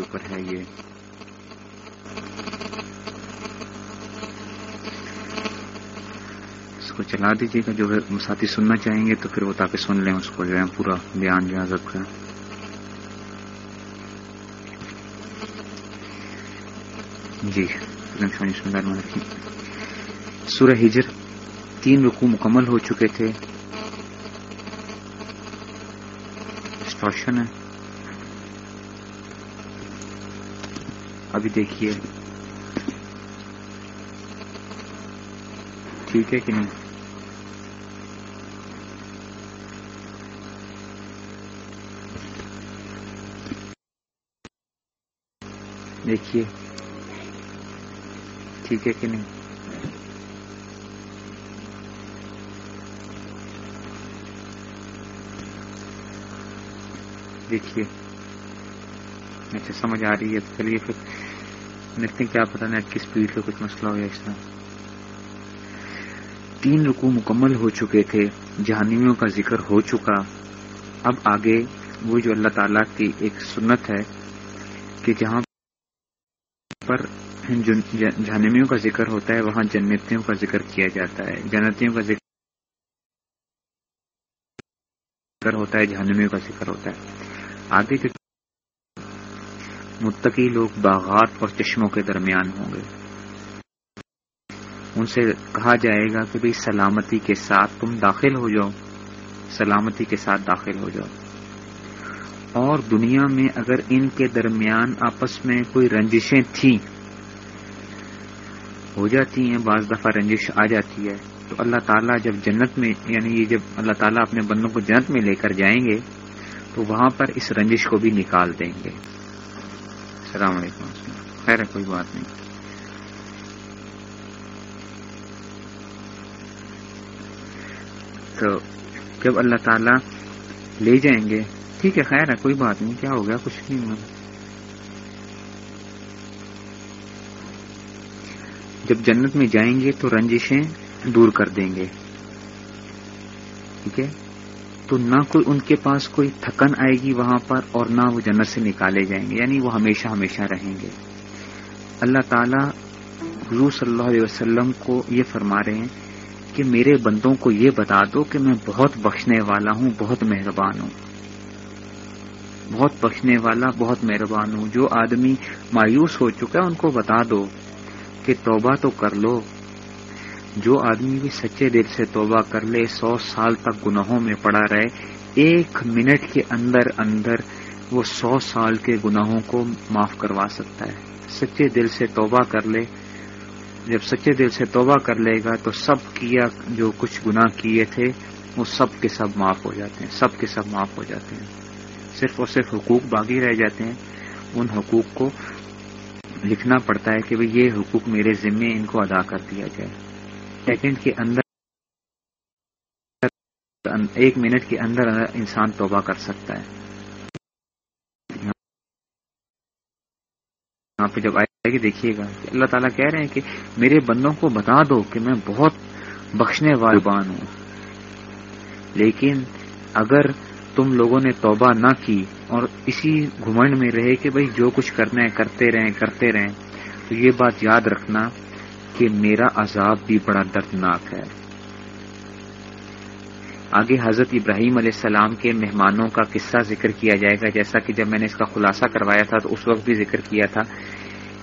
کے اوپر ہے یہ۔ اس کو چلا دیجیے گا، جو ساتھی سننا چاہیں گے تو پھر وہ تاکہ سن لیں اس کو جو ہے پورا بیان جو حضرت کا۔ جی سورہ ہجر، تین رکو مکمل ہو چکے تھے۔ ہے۔ ابھی دیکھیے۔ ٹھیک ہے کہ نہیں؟ دیکھیے۔ ٹھیک ہے کہ نہیں؟ دیکھیے۔ اچھا سمجھ آ رہی ہے۔ چلیے پھر۔ دیکھتے کیا پتا نیٹ کی اسپیڈ پہ کچھ مسئلہ ہو گیا اس طرح۔ تین رکو مکمل ہو چکے تھے، جہانیوں کا ذکر ہو چکا۔ اب آگے وہ جو اللہ تعالی کی ایک سنت ہے کہ جہاں پر جہنمیوں کا ذکر ہوتا ہے، وہاں جنتیوں کا ذکر کیا جاتا ہے۔ جنتیوں کا ذکر ہوتا ہے جہنمیوں کا ذکر ہوتا ہے۔ آگے کے متقی لوگ باغات اور چشموں کے درمیان ہوں گے۔ ان سے کہا جائے گا کہ بھئی سلامتی کے ساتھ تم داخل ہو جاؤ۔ سلامتی کے ساتھ داخل ہو جاؤ۔ اور دنیا میں اگر ان کے درمیان آپس میں کوئی رنجشیں تھیں، ہو جاتی ہیں، بعض دفعہ رنجش آ جاتی ہے۔ تو اللہ تعالیٰ جب جنت میں یعنی یہ جب اللہ تعالیٰ اپنے بندوں کو جنت میں لے کر جائیں گے، تو وہاں پر اس رنجش کو بھی نکال دیں گے۔ السلام علیکم خیر ہے، کوئی بات نہیں۔ تو جب اللہ تعالیٰ لے جائیں گے، ٹھیک ہے، خیر ہے، کوئی بات نہیں، کیا ہو گیا؟ کچھ نہیں ہوا۔ جب جنت میں جائیں گے تو رنجشیں دور کر دیں گے۔ ٹھیک ہے؟ تو نہ کوئی ان کے پاس کوئی تھکن آئے گی وہاں پر اور نہ وہ جنت سے نکالے جائیں گے یعنی وہ ہمیشہ ہمیشہ رہیں گے۔ اللہ تعالی حضور صلی اللہ علیہ وسلم کو یہ فرما رہے ہیں کہ میرے بندوں کو یہ بتا دو کہ میں بہت بخشنے والا ہوں، بہت مہربان ہوں۔ بہت بخشنے والا، بہت مہربان ہوں۔ جو آدمی مایوس ہو چکا ہے، ان کو بتا دو کہ توبہ تو کر لو۔ جو آدمی بھی سچے دل سے توبہ کر لے، سو سال تک گناہوں میں پڑا رہے، ایک منٹ کے اندر اندر وہ سو سال کے گناہوں کو معاف کروا سکتا ہے۔ سچے دل سے توبہ کر لے۔ جب سچے دل سے توبہ کر لے گا تو سب کیا جو کچھ گناہ کیے تھے، وہ سب کے سب معاف ہو جاتے ہیں، سب کے سب معاف ہو جاتے ہیں۔ صرف اور صرف حقوق باقی رہ جاتے ہیں۔ ان حقوق کو لکھنا پڑتا ہے کہ بھئی یہ حقوق میرے ذمے ان کو ادا کر دیا جائے۔ سیکنڈ کے اندر ایک منٹ کے اندر انسان توبہ کر سکتا ہے۔ یہاں پہ جب آئے گی، دیکھیے گا اللہ تعالیٰ کہہ رہے ہیں کہ میرے بندوں کو بتا دو کہ میں بہت بخشنے والبان ہوں۔ لیکن اگر تم لوگوں نے توبہ نہ کی اور اسی گھمنڈ میں رہے کہ بھئی جو کچھ کرنا ہے، کرتے رہیں کرتے رہیں، تو یہ بات یاد رکھنا کہ میرا عذاب بھی بڑا دردناک ہے۔ آگے حضرت ابراہیم علیہ السلام کے مہمانوں کا قصہ ذکر کیا جائے گا۔ جیسا کہ جب میں نے اس کا خلاصہ کروایا تھا تو اس وقت بھی ذکر کیا تھا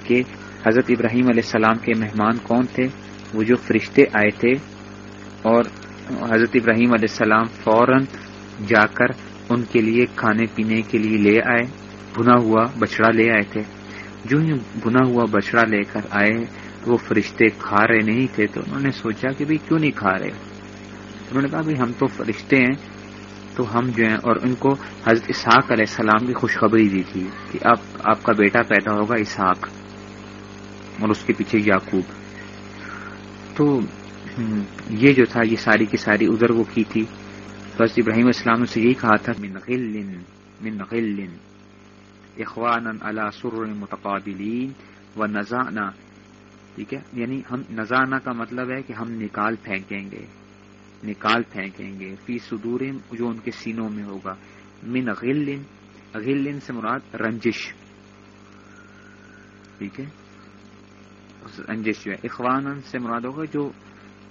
کہ حضرت ابراہیم علیہ السلام کے مہمان کون تھے؟ وہ جو فرشتے آئے تھے اور حضرت ابراہیم علیہ السلام فوراً جا کر ان کے لیے کھانے پینے کے لیے لے آئے بنا ہوا بچڑا لے آئے تھے۔ جو ہی بنا ہوا بچڑا لے کر آئے وہ فرشتے کھا رہے نہیں تھے تو انہوں نے سوچا کہ بھائی کیوں نہیں کھا رہے؟ انہوں نے کہا بھائی ہم تو فرشتے ہیں، تو ہم جو ہیں اور ان کو حضرت اسحاق علیہ السلام کی خوشخبری دی تھی کہ اب آپ کا بیٹا پیدا ہوگا اسحاق اور اس کے پیچھے یعقوب۔ تو یہ جو تھا، یہ ساری کی ساری ادھر وہ کی تھی۔ بس ابراہیم اسلام سے یہی کہا تھا، من غل من غل اخوانا على سر متقابلین و نزانا ٹھیک ہے؟ یعنی ہم نزانا کا مطلب ہے کہ ہم نکال پھینکیں گے۔ نکال پھینکیں گے۔ فی صدور جو ان کے سینوں میں ہوگا۔ من غل غل سے مراد رنجش۔ ٹھیک ہے؟ انجش جو ہے اخوان سے مراد ہوگا جو،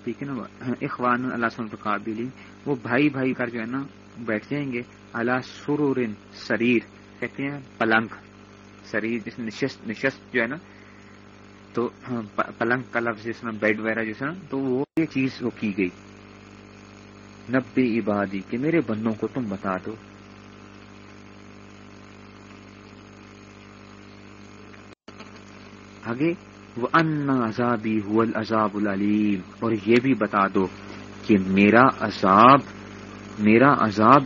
ٹھیک ہے نا؟ اخوان اللہ سن قابل وہ بھائی بھائی کر جو ہے نا، بیٹھ جائیں گے۔ اللہ سرور شریر کہتے ہیں پلنگ۔ شریر جس نشست نشست جو ہے نا تو ہاں، پلنگ کا لفظ جس میں بیڈ وغیرہ جو نا، تو وہ یہ چیز وہ کی گئی۔ نبے عبادی کہ میرے بندوں کو تم بتا دو۔ آگے وہ ان عذابی عذاب العلیم اور یہ بھی بتا دو کہ میرا عذاب میرا عذاب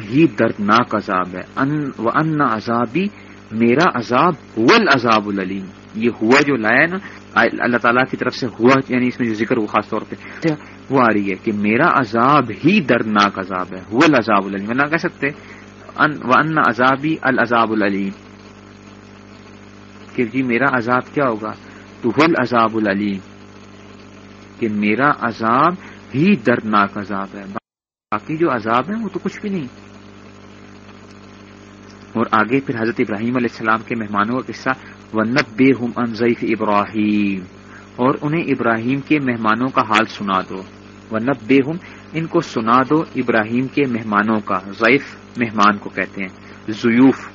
ہی دردناک عذاب ہے۔ ان ان عذابی میرا عذاب هو العذاب العلیم یہ ہوا جو لایا نا اللہ تعالیٰ کی طرف سے ہوا یعنی اس میں جو ذکر وہ خاص طور پہ وہ آ رہی ہے کہ میرا عذاب ہی دردناک عذاب ہے وہ العذاب العلیم۔ نہ کہہ سکتے ان عذابی العذاب العلیم کہ جی میرا عذاب کیا ہوگا؟ تو العذاب العلیم۔ کہ میرا عذاب ہی دردناک عذاب ہے۔ باقی جو عذاب ہے وہ تو کچھ بھی نہیں۔ اور آگے پھر حضرت ابراہیم علیہ السلام کے مہمانوں کا قصہ ونب بے ہم انضیف ابراہیم اور انہیں ابراہیم کے مہمانوں کا حال سنا دو۔ ونب بے ہم ان کو سنا دو ابراہیم کے مہمانوں کا۔ ضعیف مہمان کو کہتے ہیں۔ زیوف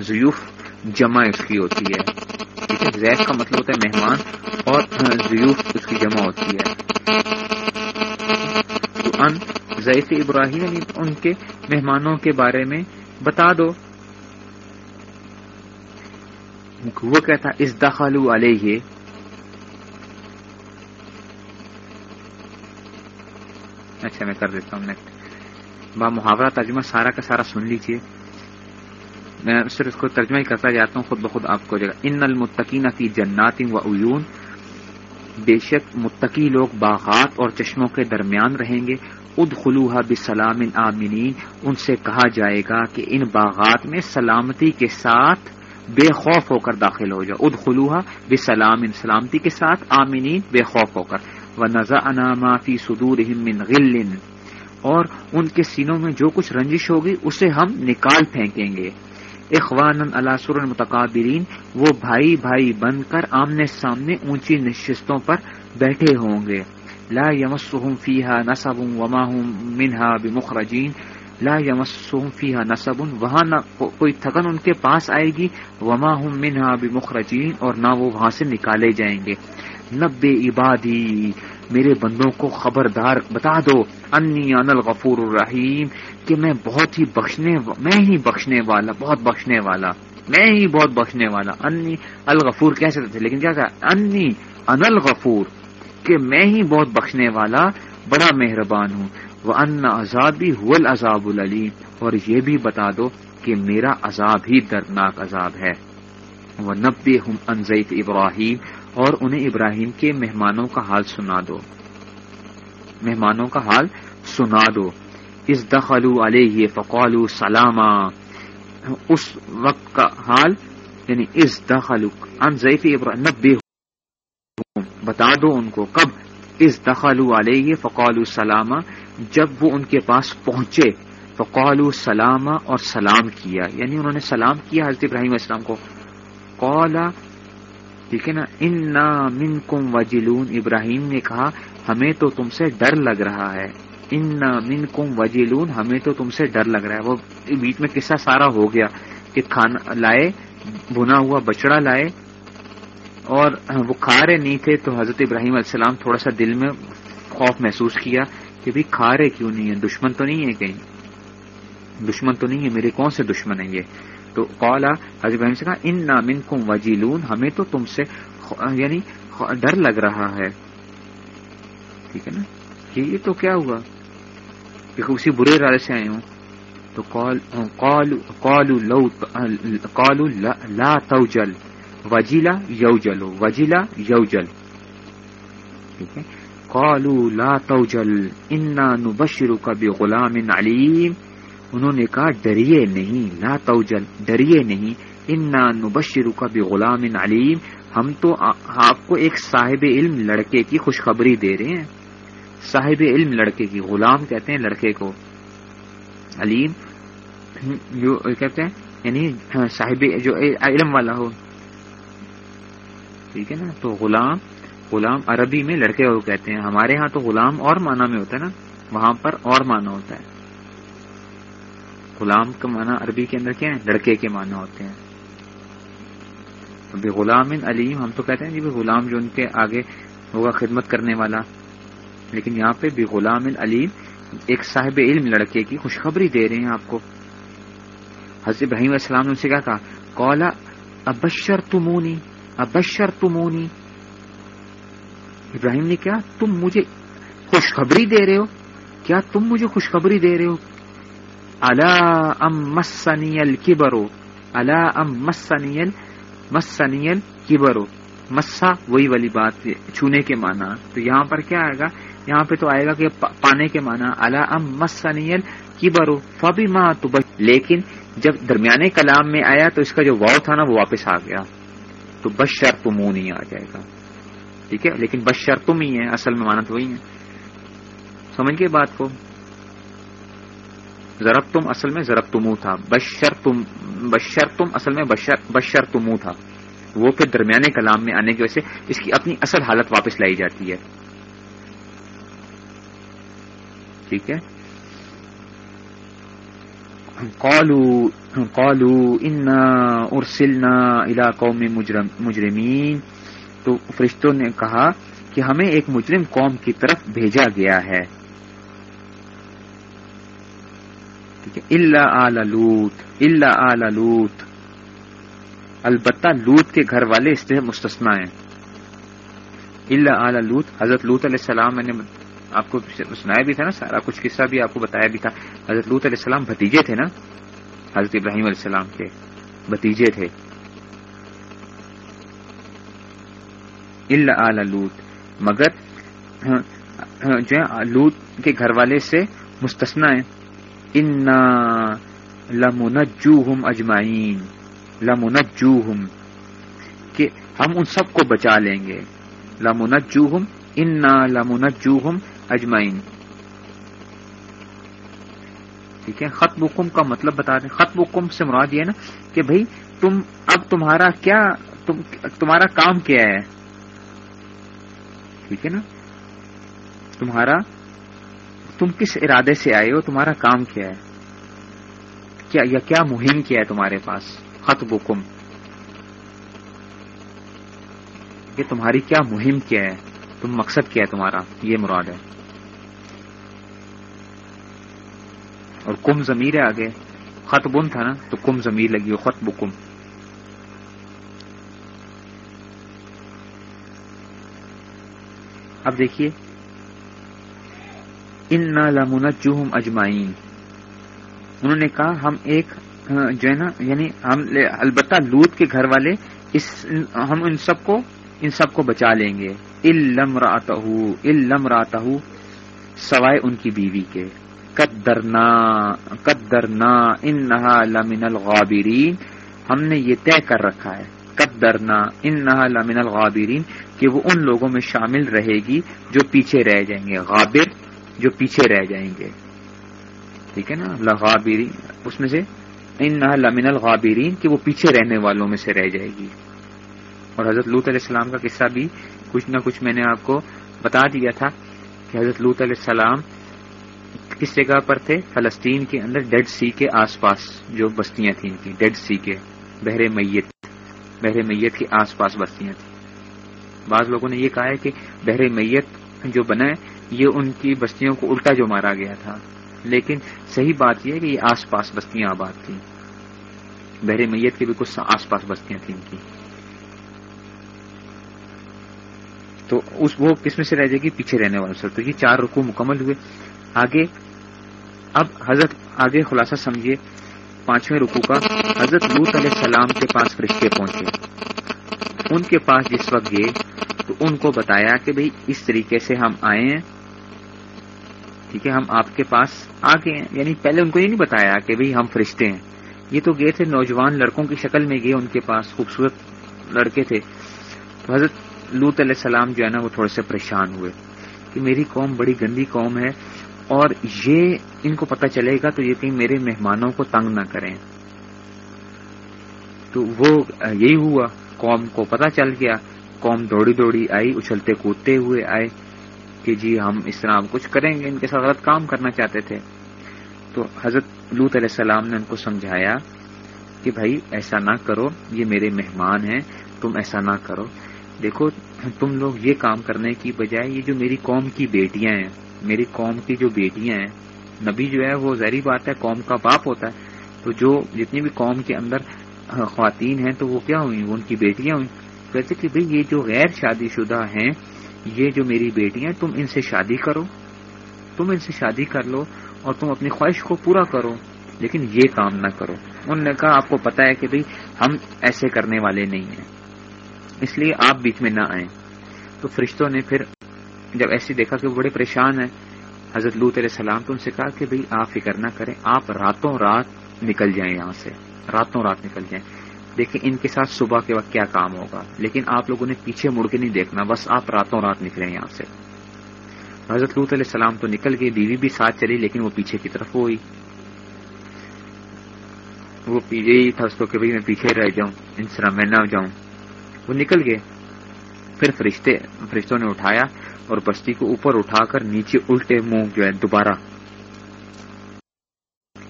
زیوف جمع اس کی ہوتی ہے۔ ٹھیک ہے زیف کا مطلب ہوتا ہے مہمان اور زیوف اس کی جمع ہوتی ہے۔ تو ان ضعیف ابراہیم یعنی ان کے مہمانوں کے بارے میں بتا دو۔ وہ کہتا اس دخل علیہ۔ اچھا میں کر دیتا ہوں نیکسٹ با محاورہ ترجمہ سارا کا سارا سن لیجیے۔ میں صرف اس کو ترجمہ ہی کرتا جاتا ہوں، خود بخود آپ کو جگہ۔ ان المتقین فی جنات و عیون بے شک متقی لوگ باغات اور چشموں کے درمیان رہیں گے۔ اد خلوحا بسلام آمنین ان سے کہا جائے گا کہ ان باغات میں سلامتی کے ساتھ بے خوف ہو کر داخل ہو جاؤ۔ اد خلوحا بے سلام سلامتی کے ساتھ۔ آمینین، بے خوف ہو کر۔ وہ نزا انا فی صدور اور ان کے سینوں میں جو کچھ رنجش ہوگی، اسے ہم نکال پھینکیں گے۔ اخوان اللہ سر متقابرین وہ بھائی بھائی بن کر آمنے سامنے اونچی نشستوں پر بیٹھے ہوں گے۔ لا یمسہم فیہا نصب وما ہم منہا بمخرجین لا یمسہم فیہا نصب، وہاں نہ کوئی تھکن ان کے پاس آئے گی، وما ہم منہا بمخرجین، اور نہ وہ وہاں سے نکالے جائیں گے۔ نب عبادی، میرے بندوں کو خبردار بتا دو، انی ان الغفور الرحیم، کہ میں بہت ہی بخشنے میں ہی بخشنے والا، بہت بخشنے والا، میں ہی بہت بخشنے والا۔ انی الغفور کہہ سکتے تھے؟ لیکن کیا کہا انی ان الغفور، کہ میں ہی بہت بخشنے والا، بڑا مہربان ہوں۔ وہ ان عذابی حل عذاب العلیم اور یہ بھی بتا دو کہ میرا عذاب ہی دردناک عذاب ہے۔ وہ نبی ہم انزیت ابراہیم اور انہیں ابراہیم کے مہمانوں کا حال سنا دو۔ مہمانوں کا حال سنا دو۔ اس دخلو علیہ فقالو سلامہ اس وقت کا حال یعنی اس دخلو ان ابراہیم نبی بتا دو ان کو کب۔ اس دخلو علیہ فقالو سلامہ جب وہ ان کے پاس پہنچے فقالو سلامہ اور سلام کیا۔ یعنی انہوں نے سلام کیا حضرت ابراہیم السلام کو۔ قولا ٹھیک ہے نا ان من کم وجلون۔ ابراہیم نے کہا، ہمیں تو تم سے ڈر لگ رہا ہے۔ ان من کم وجلون۔ ہمیں تو تم سے ڈر لگ رہا ہے۔ وہ بیچ میں قصہ سارا ہو گیا کہ کھانا لائے بنا ہوا بچڑا لائے اور وہ کھا رہے نہیں تھے تو حضرت ابراہیم علیہ السلام تھوڑا سا دل میں خوف محسوس کیا۔ کہ بھی کھا رہے کیوں نہیں ہے دشمن تو نہیں ہے کہیں؟ دشمن تو نہیں ہے میرے کون سے دشمن ہیں یہ؟ تو قولا حضرت ابراہیم سے کہا ان نامن کم وجیلون ہمیں تو تم سے یعنی ڈر لگ رہا ہے۔ ٹھیک ہے نا؟ کہ یہ تو کیا ہوا؟ کہ اسی برے ارادے سے آئے ہوں۔ تو قالو لا توجل۔ وجیلا یو جلو وجیلا یو جل ٹھیک ہے؟ قالو لا توجل انا نبشرو کا غلام علیم انہوں نے کہا، ڈریے نہیں، لا توجل، ڈریے نہیں انا نبشر کا بھی غلام علیم ہم تو آپ کو ایک صاحب علم لڑکے کی خوشخبری دے رہے ہیں۔ صاحب علم لڑکے کی، غلام کہتے ہیں لڑکے کو۔ علیم، جو کہتے ہیں یعنی صاحب جو علم والا ہو۔ ٹھیک ہے نا؟ تو غلام غلام عربی میں لڑکے کو کہتے ہیں۔ ہمارے ہاں تو غلام اور معنی میں ہوتا ہے نا۔ وہاں پر اور معنی ہوتا ہے۔ غلام کا معنی عربی کے اندر کیا ہے؟ لڑکے کے معنی ہوتے ہیں۔ غلام علیم، ہم تو کہتے ہیں جی غلام جو ان کے آگے ہوگا خدمت کرنے والا۔ لیکن یہاں پہ بھی غلام علیم ایک صاحب علم لڑکے کی خوشخبری دے رہے ہیں آپ کو۔ حضرت ابراہیم علیہ السلام نے ان سے کیا کہا؟ کولا ابشر تمونی ابشر تمونی ابراہیم نے کیا تم مجھے خوشخبری دے رہے ہو؟ کیا تم مجھے خوشخبری دے رہے ہو؟ اللہ ام مسنیل کبرو اللہ ام مسنیل مسنیل کبرو مسا وہی والی بات چھونے کے معنی۔ تو یہاں پر کیا آئے گا؟ یہاں پہ تو آئے گا کہ پانے کے معنی۔ اللہ ام مسنیل کبرو فبی ماں تو لیکن جب درمیانے کلام میں آیا تو اس کا جو واؤ تھا نا، وہ واپس آ گیا۔ تو بس شرط منہ نہیں آ جائے گا۔ ٹھیک ہے؟ لیکن بس تم ہی ہے اصل میں مانت وہی ہے سمجھ گئے بات کو؟ ضرب تم اصل میں ضرب تمو تھا بشر تم بشر تم اصل میں بشر تمو تھا۔ وہ پھر درمیانے کلام میں آنے کی وجہ سے اس کی اپنی اصل حالت واپس لائی جاتی ہے۔ ٹھیک ہے؟ قالوا قالوا انا ارسلنا الى قوم مجرم مجرمین تو فرشتوں نے کہا کہ ہمیں ایک مجرم قوم کی طرف بھیجا گیا ہے۔ ٹھیک ہے۔ اللہ آل لوت اللہ آل لوت۔ البتہ لوت کے گھر والے اس سے مستثنا ہیں۔ اللہ آل لوت، حضرت لوت علیہ السلام، میں نے آپ کو سنایا بھی تھا نا، سارا کچھ قصہ بھی آپ کو بتایا بھی تھا۔ حضرت لوت علیہ السلام بھتیجے تھے نا، حضرت ابراہیم علیہ السلام کے بھتیجے تھے۔ اللہ لوت مگر ہاں، ہاں، جو ہے لوت کے گھر والے سے مستثنا ہے ان لمنجو ہم اجمائین لمنجو ہم کہ ہم ان سب کو بچا لیں گے۔ لمنجو ہم ان لمنجو ہم اجمائن ٹھیک ہے خط حکم کا مطلب بتا دیں۔ خط حکم سے مراد یہ نا کہ بھائی تم، اب تمہارا کیا، تم، تمہارا کام کیا ہے؟ ٹھیک ہے نا؟ تمہارا تم کس ارادے سے آئے ہو؟ تمہارا کام کیا ہے؟ کیا یا کیا مہم کیا ہے تمہارے پاس؟ خط حکم کہ تمہاری کیا مہم کیا ہے؟ تم مقصد کیا ہے تمہارا؟ یہ مراد ہے۔ اور کم ضمیر ہے آگے۔ خط بن تھا نا؟ تو کم ضمیر لگی ہو خط بکم اب دیکھیے۔ ان نہ چوہم اجمائین انہوں نے کہا، ہم ایک جو ہے نا یعنی ہم البتہ لوت کے گھر والے، اس، ہم ان سب کو، ان سب کو بچا لیں گے۔ علم رات علم رات سوائے ان کی بیوی کے۔ قدرنا قدرنا انہا لمن الغابرین ہم نے یہ طے کر رکھا ہے۔ قدرنا انہا لمن الغابرین کہ وہ ان لوگوں میں شامل رہے گی جو پیچھے رہ جائیں گے، غابر جو پیچھے رہ جائیں گے۔ ٹھیک ہے نا؟ لغابرین اس میں سے انہا لمن الغابرین کہ وہ پیچھے رہنے والوں میں سے رہ جائے گی۔ اور حضرت لوت علیہ السلام کا قصہ بھی کچھ نہ کچھ میں نے آپ کو بتا دیا تھا کہ حضرت لوت علیہ السلام کس جگہ پر تھے؟ فلسطین کے اندر ڈیڈ سی کے آس پاس جو بستیاں تھیں۔ ان کی ڈیڈ سی کے بحر میت بحر میت کے آس پاس بستیاں تھیں۔ بعض لوگوں نے یہ کہا ہے کہ بحر میت جو بنا ہے، یہ ان کی بستیوں کو الٹا جو مارا گیا تھا۔ لیکن صحیح بات یہ ہے کہ یہ آس پاس بستیاں آباد تھیں۔ بحر میت کے بھی کچھ آس پاس بستیاں تھیں ان کی۔ تو اس وہ کس میں سے رہ جائے گی، پیچھے رہنے والوں سے۔ تو یہ چار رکو مکمل ہوئے۔ آگے، اب حضرت آگے خلاصہ سمجھیے، پانچویں رکو کا حضرت لوت علیہ السلام کے پاس فرشتے پہنچے۔ ان کے پاس جس وقت گئے ان کو بتایا کہ بھئی اس طریقے سے ہم آئے ہیں۔ ٹھیک ہے، ہم آپ کے پاس آ گئے ہیں۔ یعنی پہلے ان کو یہ نہیں بتایا کہ بھئی ہم فرشتے ہیں۔ یہ تو گئے تھے نوجوان لڑکوں کی شکل میں گئے ان کے پاس خوبصورت لڑکے تھے۔ تو حضرت لوت علیہ السلام جو ہے نا، وہ تھوڑے سے پریشان ہوئے کہ میری قوم بڑی گندی قوم ہے اور یہ ان کو پتہ چلے گا تو یہ کہیں میرے مہمانوں کو تنگ نہ کریں۔ تو وہ، یہی ہوا، قوم کو پتہ چل گیا۔ قوم دوڑی دوڑی آئی، اچھلتے کودتے ہوئے آئے کہ جی ہم اس طرح کچھ کریں گے، ان کے ساتھ غلط کام کرنا چاہتے تھے۔ تو حضرت لوت علیہ السلام نے ان کو سمجھایا کہ بھائی ایسا نہ کرو، یہ میرے مہمان ہیں، تم ایسا نہ کرو۔ دیکھو، تم لوگ یہ کام کرنے کی بجائے یہ جو میری قوم کی بیٹیاں ہیں، میری قوم کی جو بیٹیاں ہیں، نبی جو ہے وہ ظاہری بات ہے، قوم کا باپ ہوتا ہے۔ تو جو جتنی بھی قوم کے اندر خواتین ہیں، تو وہ کیا ہوئی وہ ان کی بیٹیاں ہوئی ویسے کہ بھئی یہ جو غیر شادی شدہ ہیں، یہ جو میری بیٹیاں، تم ان سے شادی کرو۔ تم ان سے شادی کر لو اور تم اپنی خواہش کو پورا کرو، لیکن یہ کام نہ کرو۔ انہوں نے کہا، آپ کو پتا ہے کہ بھئی ہم ایسے کرنے والے نہیں ہیں۔ اس لیے آپ بیچ میں نہ آئیں۔ تو فرشتوں نے پھر جب ایسے دیکھا کہ وہ بڑے پریشان ہیں، حضرت لوت علیہ السلام تو ان سے کہا کہ بھئی آپ فکر نہ کریں، آپ راتوں رات نکل جائیں یہاں سے۔ راتوں رات نکل جائیں۔ دیکھیں ان کے ساتھ صبح کے وقت کیا کام ہوگا۔ لیکن آپ لوگوں نے پیچھے مڑ کے نہیں دیکھنا، بس آپ راتوں رات نکلیں یہاں سے۔ حضرت لوت علیہ السلام تو نکل گئے، بیوی بھی ساتھ چلی، لیکن وہ پیچھے کی طرف ہوئی۔ وہ یہی تھا اس کو کہ میں پیچھے رہ جاؤں ان طرح میں نہ جاؤں۔ وہ نکل گئے۔ پھر فرشتے فرشتوں نے اٹھایا اور بستی کو اوپر اٹھا کر نیچے الٹے منہ جو ہے دوبارہ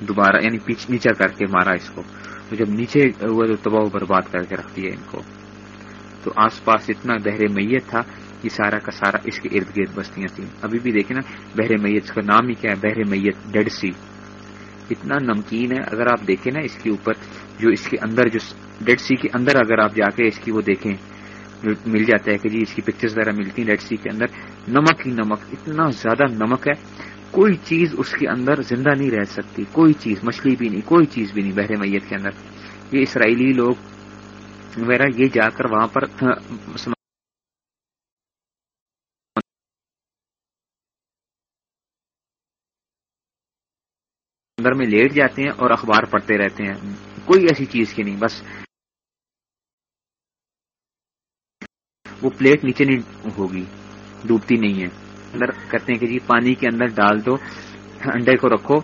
دوبارہ یعنی نیچا کر کے مارا اس کو۔ تو جب نیچے ہوا تو تباہ برباد کر کے رکھ دیا ان کو، تو آس پاس اتنا بحر میت تھا کہ سارا کا سارا اس کے ارد گرد بستیاں تھیں۔ ابھی بھی دیکھیں نا، بحر میت اس کا نام ہی کیا ہے؟ بحر میت ڈیڈ سی۔ اتنا نمکین ہے۔ اگر آپ دیکھیں نا اس کے اوپر، جو اس کے اندر، جو ڈیڈ سی کے اندر اگر آپ جا کے اس کی وہ دیکھیں مل جاتا ہے کہ جی اس کی پکچرز وغیرہ ملتی ہیں ڈیڈ سی کے اندر، نمک ہی نمک، اتنا زیادہ نمک ہے کوئی چیز اس کے اندر زندہ نہیں رہ سکتی، کوئی چیز مچھلی بھی نہیں، کوئی چیز بھی نہیں بحر میت کے اندر۔ یہ اسرائیلی لوگ وغیرہ یہ جا کر وہاں پر اندر میں لیٹ جاتے ہیں اور اخبار پڑھتے رہتے ہیں۔ کوئی ایسی چیز کی نہیں، بس وہ پلیٹ نیچے نہیں ہوگی، ڈوبتی نہیں ہے۔ اندر کہتے ہیں کہ جی پانی کے اندر ڈال دو، انڈے کو رکھو،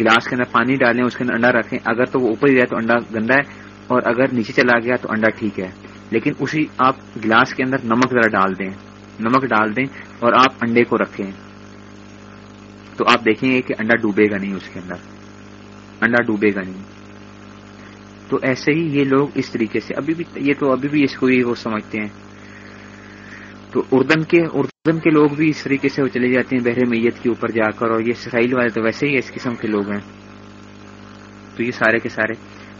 گلاس کے اندر پانی ڈالیں، اس کے اندر انڈا رکھیں۔ اگر تو وہ اوپر ہی جائے تو انڈا گندا ہے، اور اگر نیچے چلا گیا تو انڈا ٹھیک ہے۔ لیکن اسی آپ گلاس کے اندر نمک ذرا ڈال دیں، نمک ڈال دیں اور آپ انڈے کو رکھیں۔ تو آپ دیکھیں گے کہ انڈا ڈوبے گا نہیں اس کے اندر۔ انڈا ڈوبے گا نہیں۔ تو ایسے ہی یہ لوگ اس طریقے سے، ابھی بھی یہ تو ابھی بھی اس کو ہی وہ سمجھتے ہیں۔ تو اردن کے اردن کے لوگ بھی اس طریقے سے وہ چلے جاتے ہیں بحر میت کے اوپر جا کر، اور یہ اسرائیل والے تو ویسے ہی اس قسم کے لوگ ہیں۔ تو یہ سارے کے سارے۔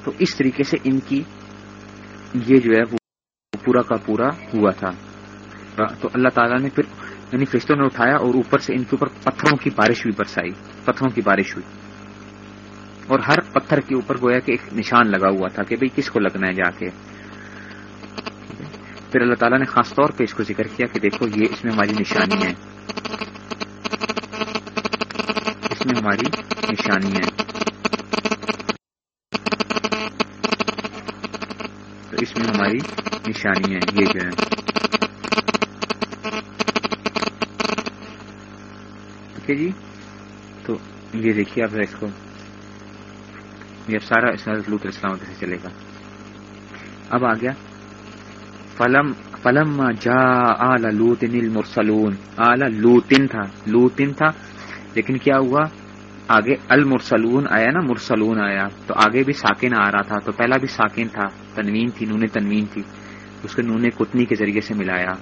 تو اس طریقے سے ان کی یہ جو ہے، وہ پورا کا پورا ہوا تھا۔ تو اللہ تعالیٰ نے پھر یعنی فرشتوں نے اٹھایا اور اوپر سے ان کے اوپر پتھروں کی بارش بھی برسائی۔ پتھروں کی بارش ہوئی۔ اور ہر پتھر کے اوپر گویا کہ ایک نشان لگا ہوا تھا کہ بھئی کس کو لگنا ہے جا کے؟ پھر اللہ تعالیٰ نے خاص طور پہ اس کو ذکر کیا کہ دیکھو، یہ اس میں ہماری نشانی ہے۔ اس میں ہماری نشانی ہے۔ تو اس میں ہماری نشانی ہے۔ یہ جو ہے۔ ٹھیک ہے جی؟ تو یہ دیکھیے آپ اس کو۔ یہ سارا لوت اسلام سے چلے گا۔ اب آ گیا۔ فلم فلم جا آل لوتن المرسلون. آل لوتن تھا لوتن تھا، لیکن کیا ہوا؟ آگے المرسلون آیا نا، مرسلون آیا، تو آگے بھی ساکن آ رہا تھا، تو پہلا بھی ساکن تھا، تنوین تھی، نون تنوین تھی، اس کے نون کتنی کے ذریعے سے ملایا۔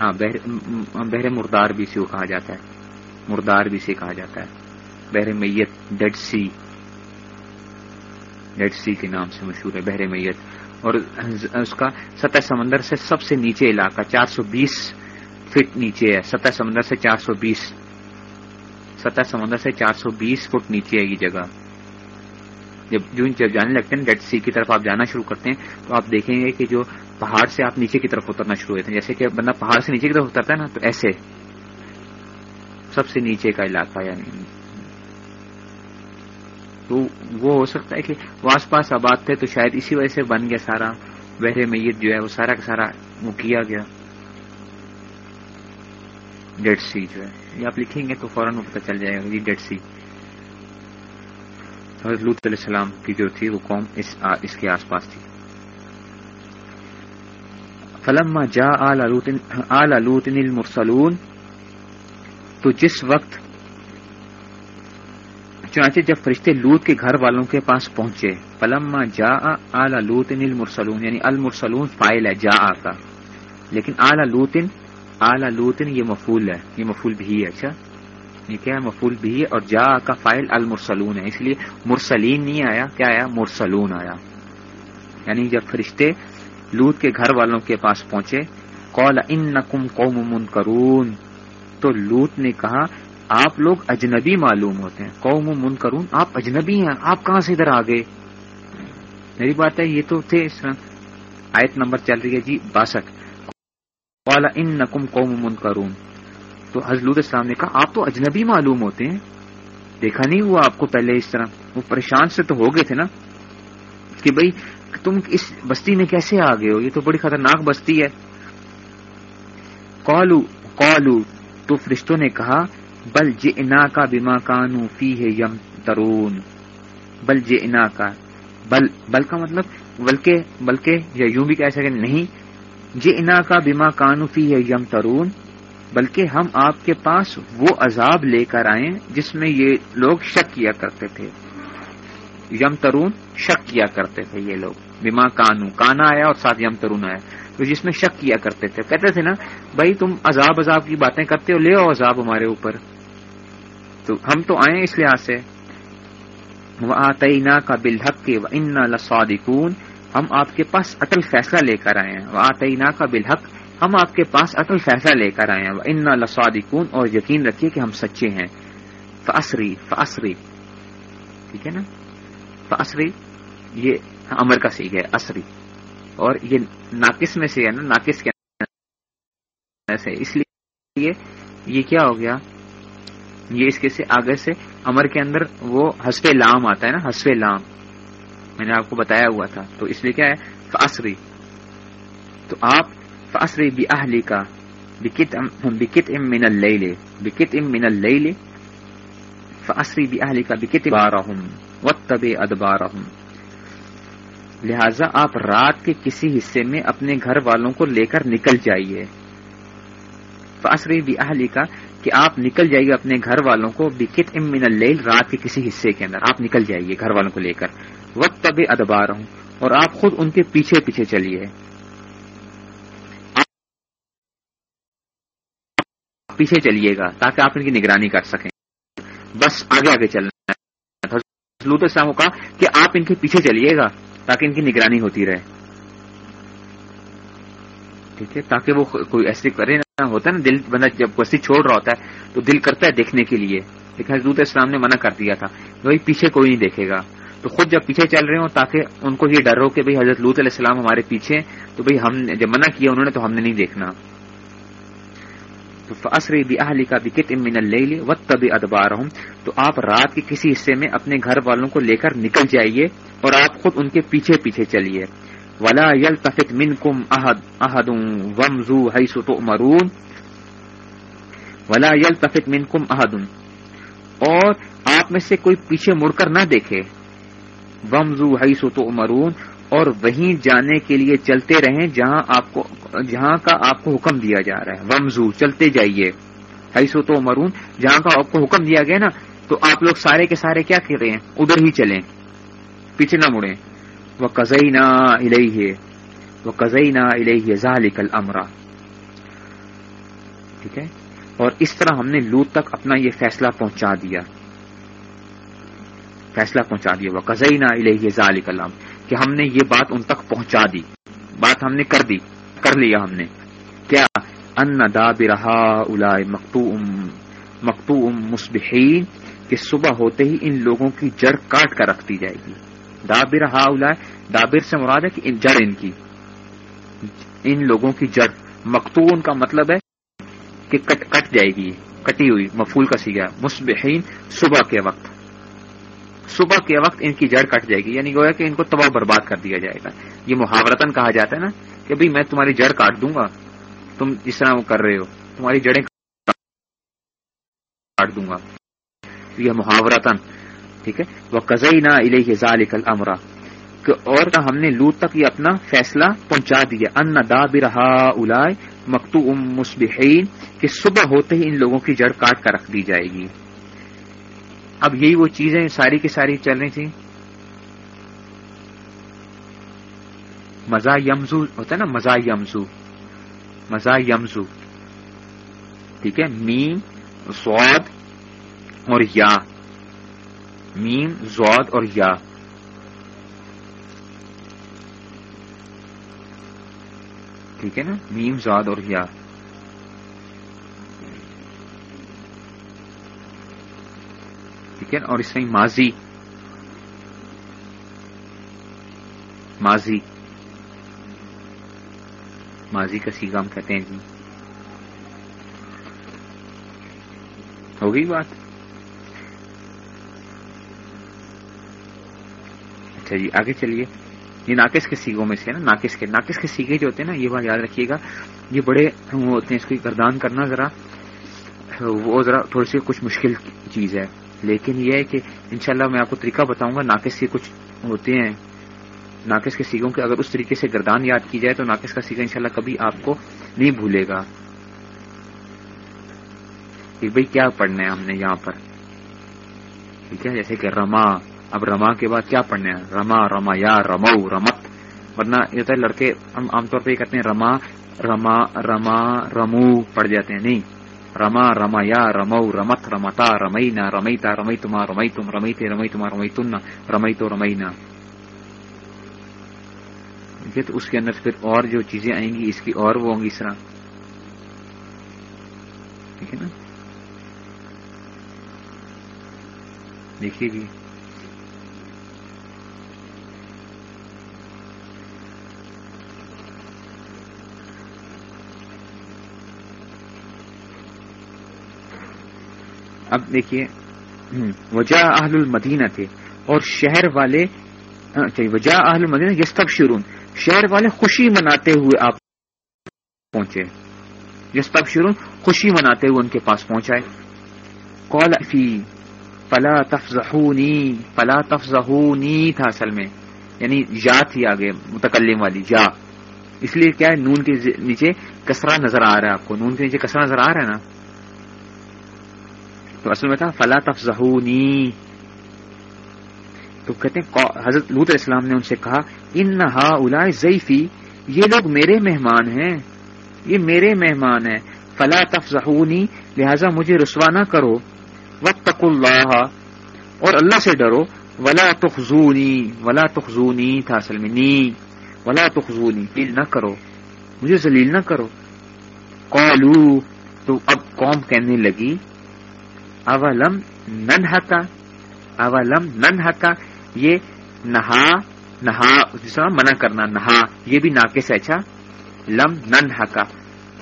ہاں بحر مردار بھی سے کہا جاتا ہے، مردار بھی سے کہا جاتا ہے۔ بحر میت ڈیڈ سی ڈیڈ سی کے نام سے مشہور ہے، بحر میت۔ اور اس کا سطح سمندر سے سب سے نیچے علاقہ، چار سو بیس فٹ نیچے ہے۔ سطح سمندر سے چار سو بیس۔ سطح سمندر سے چار سو بیس فٹ نیچے ہے یہ جگہ۔ جب جو جب جانے لگتے ہیں ڈیڈ سی کی طرف آپ جانا شروع کرتے ہیں، تو آپ دیکھیں گے کہ جو پہاڑ سے آپ نیچے کی طرف اترنا شروع ہوتے ہیں جیسے کہ بندہ پہاڑ سے نیچے کی طرف اترتا ہے نا، تو ایسے سب سے نیچے کا علاقہ یعنی تو وہ ہو سکتا ہے کہ وہ آس پاس آباد تھے تو شاید اسی وجہ سے بن گیا سارا بحر میت جو ہے وہ سارا کا سارا وہ کیا گیا۔ ڈیڈ سی جو ہے۔ یہ آپ لکھیں گے تو فوراً پتہ چل جائے گا یہ ڈیڈ سی حضرت لط علیہ السلام کی جو تھی وہ قوم اس, اس کے آس پاس تھی۔ فلما جا آل لوتن المرسلون تو جس وقت چنانچہ جب فرشتے لوت کے گھر والوں کے پاس پہنچے، فلما جا آل لوتن المرسلون یعنی المرسلون فائل ہے جا کا۔ لیکن آل لوتن آل لوتن یہ مفول ہے، یہ مفول بھی ہے اچھا۔ یہ کیا ہے؟ مفول بھی ہے اور جا کا فائل المرسلون ہے، اس لیے مرسلین نہیں آیا، کیا آیا؟ مرسلون آیا۔ یعنی جب فرشتے لوت کے گھر والوں کے پاس پہنچے قول ان قوم منکرون، تو لوت نے کہا آپ لوگ اجنبی معلوم ہوتے ہیں۔ قوم منکرون، آپ اجنبی ہیں، آپ کہاں سے ادھر آ گئے؟ میری بات ہے، یہ تو تھے اس طرح۔ آیت نمبر چل رہی ہے جی باسٹھ۔ قال ان نقم قوم منکرون۔ تو حضلود السلام نے کہا، آپ تو اجنبی معلوم ہوتے ہیں۔ دیکھا نہیں ہوا آپ کو پہلے اس طرح۔ وہ پریشان سے تو ہو گئے تھے نا۔ کہ بھائی، تم اس بستی میں کیسے آ گئے ہو؟ یہ تو بڑی خطرناک بستی ہے۔ کالو کالو تو فرشتوں نے کہا بل جنا کا بیما کانو فی ہے یم ترون بل جنا کا۔ بل بل کا مطلب بلکہ بلکہ یا یوں بھی کہہ سکیں، نہیں۔ جنا کا بیما کانو فی ہے یم ترون بلکہ ہم آپ کے پاس وہ عذاب لے کر آئے جس میں یہ لوگ شک کیا کرتے تھے۔ یم ترون شک کیا کرتے تھے یہ لوگ۔ بیما کانو، کانا آیا اور ساتھ یم ترون آیا۔ تو جس میں شک کیا کرتے تھے۔ کہتے تھے نا، بھائی تم عذاب عذاب کی باتیں کرتے ہو، لے آؤ عذاب ہمارے اوپر۔ تو ہم تو آئے اس لحاظ سے۔ وہ آئی کا بالحق کے ان لسعدکون ہم آپ کے پاس اٹل فیصلہ لے کر آئے ہیں۔ وہ آئی کا بالحق۔ ہم آپ کے پاس اٹل فیصلہ لے کر آئے ہیں۔ وہ ان لسعدکون اور یقین رکھیے کہ ہم سچے ہیں۔ فاسری فاسری ٹھیک ہے نا؟ فاسری یہ امر کا سیکھ ہے۔ اسری اور یہ ناقص میں سے ہے نا؟ ناقص کے سے۔ اس لیے یہ کیا ہو گیا؟ یہ اس کے سے آگے سے امر کے اندر وہ حسف لام آتا ہے نا حسف لام۔ میں نے آپ کو بتایا ہوا تھا۔ تو اس لیے کیا ہے؟ فاسری تو آپ فاسری بھی اہلی کا بکت ام من اللیل بکت ام من اللیل فاسری بھی اہلی کا بکت بارہم وطب ادبارہم لہذا آپ رات کے کسی حصے میں اپنے گھر والوں کو لے کر نکل جائیے۔ فاسری بھی اہلی کا کہ آپ نکل جائیے اپنے گھر والوں کو بکت امن اللیل رات کے کسی حصے کے اندر۔ آپ نکل جائیے گھر والوں کو لے کر۔ وقت تب ادبار ہوں اور آپ خود ان کے پیچھے پیچھے چلیے۔ پیچھے چلیے گا تاکہ آپ ان کی نگرانی کر سکیں۔ بس آگے آگے چلنا ہے۔ کو کہا کہ آپ ان کے پیچھے چلیے گا تاکہ ان کی نگرانی ہوتی رہے۔ ٹھیک ہے تاکہ وہ کوئی ایسے کرے نہ ہوتا ہے نا، دل، بندہ جب بستی چھوڑ رہا ہوتا ہے تو دل کرتا ہے دیکھنے کے لیے۔ لیکن حضرت اسلام نے منع کر دیا تھا وہی پیچھے کوئی نہیں دیکھے گا۔ تو خود جب پیچھے چل رہے ہوں تاکہ ان کو یہ ڈر ہو کہ بھائی حضرت لوت علیہ السلام ہمارے پیچھے تو بھائی ہم جب منع کیا انہوں نے تو ہم نے نہیں دیکھنا۔ تو فصری بھی اہلی کا بھی کت امن اللہ و تب ادبار ہوں تو آپ رات کے کسی حصے میں اپنے گھر والوں کو لے کر نکل جائیے اور آپ خود ان کے پیچھے پیچھے چلیے۔ ولا یل تفت من کم احد ومزو حیث تو مرون ولا یل تفت من کم احد اور آپ میں سے کوئی پیچھے مڑ کر نہ دیکھے. ومزو حیث تو مرون اور وہیں جانے کے لیے چلتے رہیں جہاں آپ کو جہاں کا آپ کو حکم دیا جا رہا ہے. ومزو چلتے جائیے. حیث تو مرون جہاں کا آپ کو حکم دیا گیا نا، تو آپ لوگ سارے کے سارے کیا کر رہے ہیں؟ ادھر ہی چلیں. پیچھے نہ مڑیں. وہ کزئی نہ الہی وہ ذالک المرا ٹھیک ہے؟ اور اس طرح ہم نے لوت تک اپنا یہ فیصلہ پہنچا دیا۔ فیصلہ پہنچا دیا وہ کزئی نہ ذالک الم کہ ہم نے یہ بات ان تک پہنچا دی۔ بات ہم نے کر دی، کر لیا ہم نے۔ کیا؟ ان دا برہا الا مکتو مکتو مسبحین کہ صبح ہوتے ہی ان لوگوں کی جڑ کاٹ کر رکھ دی جائے گی۔ دابر ہا دابر سے مراد ہے کہ ان جڑ ان کی۔ ان لوگوں کی جڑ۔ مکتون کا مطلب ہے کہ کٹ کٹ جائے گی، کٹی ہوئی مفول کا سیگا۔ مسبحین صبح کے وقت۔ صبح کے وقت ان کی جڑ کٹ جائے گی یعنی گویا کہ ان کو تباہ برباد کر دیا جائے گا۔ یہ محاورتن کہا جاتا ہے نا کہ بھائی میں تمہاری جڑ کاٹ دوں گا۔ تم جس طرح وہ کر رہے ہو، تمہاری جڑیں کاٹ دوں گا۔ یہ محاورتن ٹھیک ہے؟ وہ کزئی نہ ذالک المرا اور ہم نے لوت تک یہ اپنا فیصلہ پہنچا دیا۔ ان دا برہا الائے مکتو ام مسبحین کہ صبح ہوتے ہی ان لوگوں کی جڑ کاٹ کر رکھ دی جائے گی۔ اب یہی وہ چیزیں ساری کی ساری چل رہی تھیں۔ مزا یمزو ہوتا ہے نا؟ مزا یمزو مزا یمزو ٹھیک ہے؟ میم سواد اور یا۔ میم زواد اور یا۔ ٹھیک ہے نا؟ میم، زاد اور یا۔ ٹھیک ہے اور اس میں ماضی۔ ماضی۔ ماضی کا سیگا ہم کہتے ہیں۔ جی ہو گئی بات؟ اچھا جی آگے چلیے۔ یہ ناقص کے سیگوں میں سے نا، ناقص کے ناقص کے سیگے جو ہوتے ہیں نا، یہ بات یاد رکھیے گا۔ یہ بڑے ہوتے ہیں، اس کی گردان کرنا ذرا، وہ ذرا تھوڑی سی کچھ مشکل چیز ہے۔ لیکن یہ ہے کہ انشاءاللہ میں آپ کو طریقہ بتاؤں گا، ناقص کے کچھ ہوتے ہیں۔ ناقص کے سیگوں کے، اگر اس طریقے سے گردان یاد کی جائے تو ناقص کا سیگا انشاءاللہ کبھی آپ کو نہیں بھولے گا۔ کہ بھائی کیا پڑھنا ہے ہم نے یہاں پر؟ ٹھیک ہے، جیسے کہ رما۔ اب رما کے بعد کیا پڑھنا ہے رما رما، یا رمو، رمت۔ ورنہ یہ لڑکے ہم عام طور پہ یہ کہتے ہیں رما رما رما، رمو پڑھ جاتے ہیں، نہیں۔ رما رما، یا رمو، رمت، رمتا رمئی نہ رمئی تما رمئی تم رمئی تھے رمئی تما رمئی تم رمئی تو رمئی تو اس کے اندر پھر اور جو چیزیں آئیں گی، اس کی اور وہ ہوں گی اس طرح۔ ٹھیک ہے نا؟ دیکھیے جی۔ اب دیکھیے وجہ اہل المدینہ تھے اور شہر والے ہاں، وجہ اہل المدینہ یس تب شرون شہر والے خوشی مناتے ہوئے آپ پہنچے۔ یس تب شرون خوشی مناتے ہوئے ان کے پاس پہنچائے۔ کال فی پلا تفزہونی پلا تفزہونی تھا اصل میں۔ یعنی جا تھی آگے، متکلم والی، جا۔ اس لیے کیا ہے؟ نون کے نیچے کسرا نظر آ رہا ہے آپ کو۔ نون کے نیچے کسرا نظر آ رہا ہے نا؟ تو اصل میں تھا فلا تفزہونی تو کہتے ہیں حضرت لوت اسلام نے ان سے کہا، ان نہا الا ضعیفی یہ لوگ میرے مہمان ہیں۔ یہ میرے مہمان ہیں۔ فلا تفزہونی لہذا مجھے رسوا نہ کرو۔ وقت اللہ اور اللہ سے ڈرو۔ ولا تخزونی ولا تخزونی تھا اصل میں نی۔ ولا تخزونی دل نہ کرو۔ مجھے ذلیل نہ کرو۔ قالو تو اب قوم کہنے لگی اولم نن ہکا اولم نن ہکا یہ نہا نہا جس طرح منع کرنا، نہا، یہ بھی ناقص ہے اچھا؟ لم نن ہکا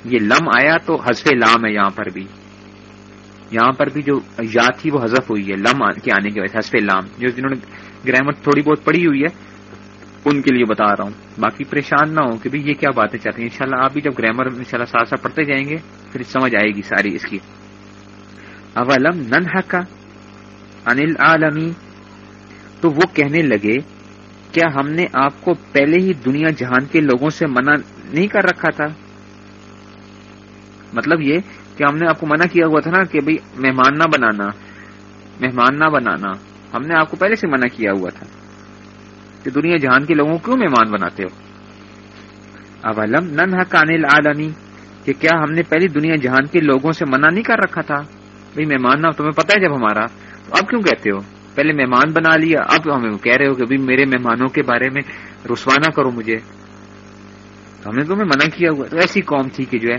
یہ لم آیا تو حذف لام ہے یہاں پر بھی۔ یہاں پر بھی جو یا تھی وہ حذف ہوئی ہے، لم کے آنے کی وجہ سے حذف لام۔ جو جنہوں نے گرامر تھوڑی بہت پڑھی ہوئی ہے، ان کے لیے بتا رہا ہوں۔ باقی پریشان نہ ہو کہ بھائی یہ کیا باتیں چاہتے ہیں۔ انشاءاللہ آپ بھی جب گرامر ان شاء اللہ ساتھ ساتھ پڑھتے جائیں گے، پھر سمجھ آئے گی ساری اس کی۔ اولم نن کا انل عالمی تو وہ کہنے لگے، کیا ہم نے آپ کو پہلے ہی دنیا جہان کے لوگوں سے منع نہیں کر رکھا تھا؟ مطلب یہ کہ ہم نے آپ کو منع کیا ہوا تھا نا کہ بھائی مہمان نہ بنانا، مہمان نہ بنانا، ہم نے آپ کو پہلے سے منع کیا ہوا تھا کہ دنیا جہان کے لوگوں کیوں مہمان بناتے ہو؟ اولم نن حق انل عالمی کہ کیا ہم نے پہلی دنیا جہان کے لوگوں سے منع نہیں کر رکھا تھا؟ بھائی، مہمان نہ تمہیں پتا ہے جب ہمارا، تو اب کیوں کہتے ہو؟ پہلے مہمان بنا لیا اب ہمیں کہہ رہے ہو کہ میرے مہمانوں کے بارے میں رسوانا کرو مجھے؟ ہم نے تمہیں منع کیا ہوا، تو ایسی قوم تھی کہ جو ہے،